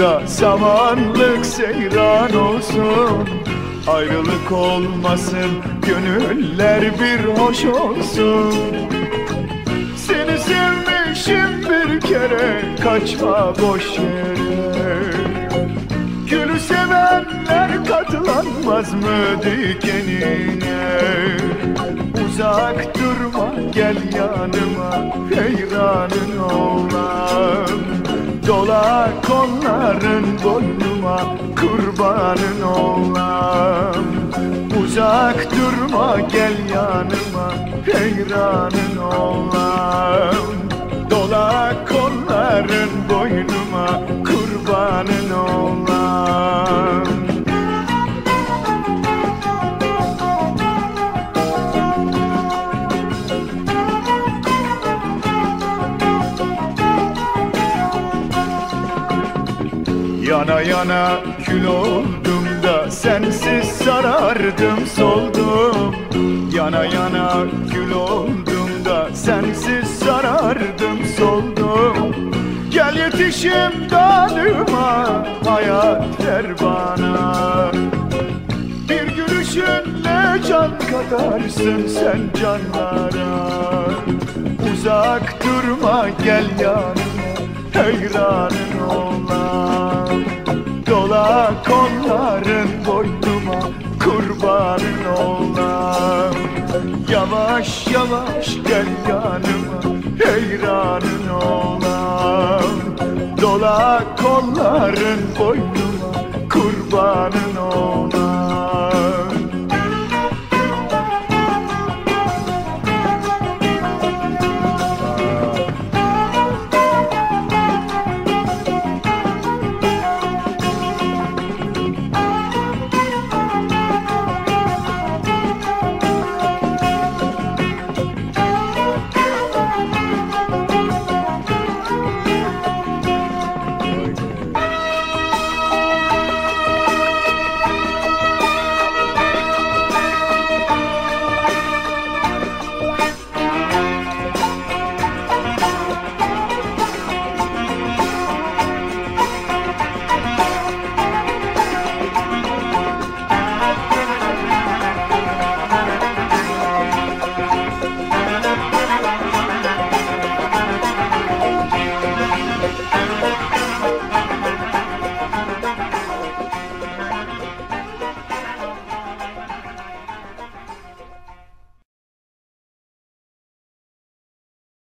da samanlık seyran olsun. Ayrılık olmasın gönüller bir hoş olsun. Seni sevmişim bir kere kaçma boş yere. Gülü sevenler katılanmaz mı dikenine Uzak durma gel yanıma heyranın olam Dola kolların boynuma kurbanın olam Uzak durma gel yanıma heyranın olam Dola kolların boynuma kurbanın olam Yana yana kül oldum da sensiz sarardım soldum. Yana yana kül oldum da sensiz sarardım soldum. Gel yetişim dalıma hayat ver bana. Bir gülüşünle can katarsın sen canlara. Uzak durma gel yanıma heyranın olam Dola kolların boynuma kurbanın olam. Yavaş yavaş gel yanıma heyranın olam. Dola kolların boynuma kurbanın olam